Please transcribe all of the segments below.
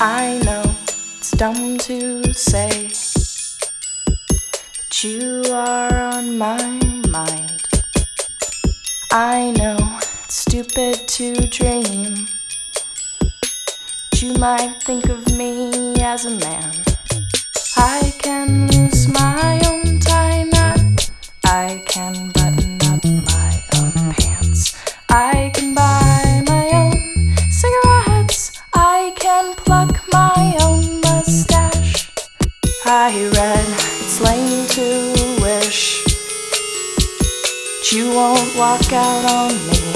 I know it's dumb to say that you are on my mind. I know it's stupid to dream that you might think of me as a man. I can lose my you won't walk out on me.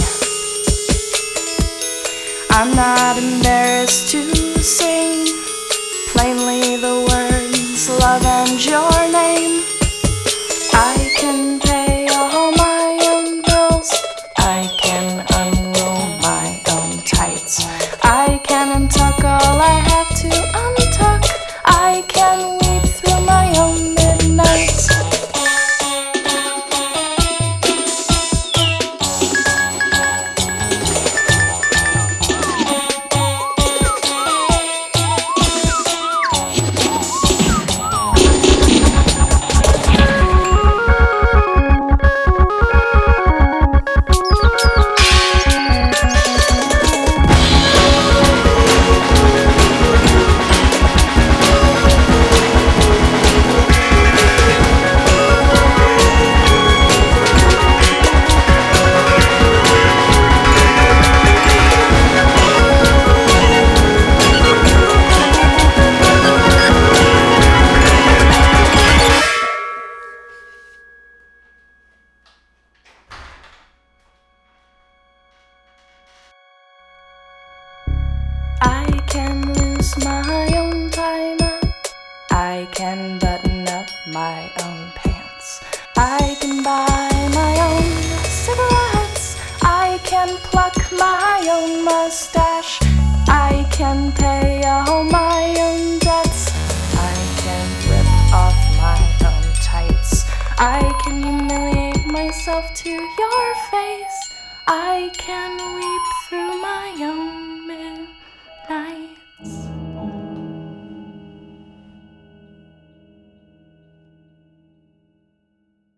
I'm not embarrassed to sing plainly the words love and your name. I can pay all my own bills. I can unroll my own tights. I can untuck all I have to untuck. I can lose my own time. I can button up my own pants. I can buy my own cigarettes. I can pluck my own mustache. I can pay all my own debts. I can rip off my own tights. I can humiliate myself to your face. I can weep through my own.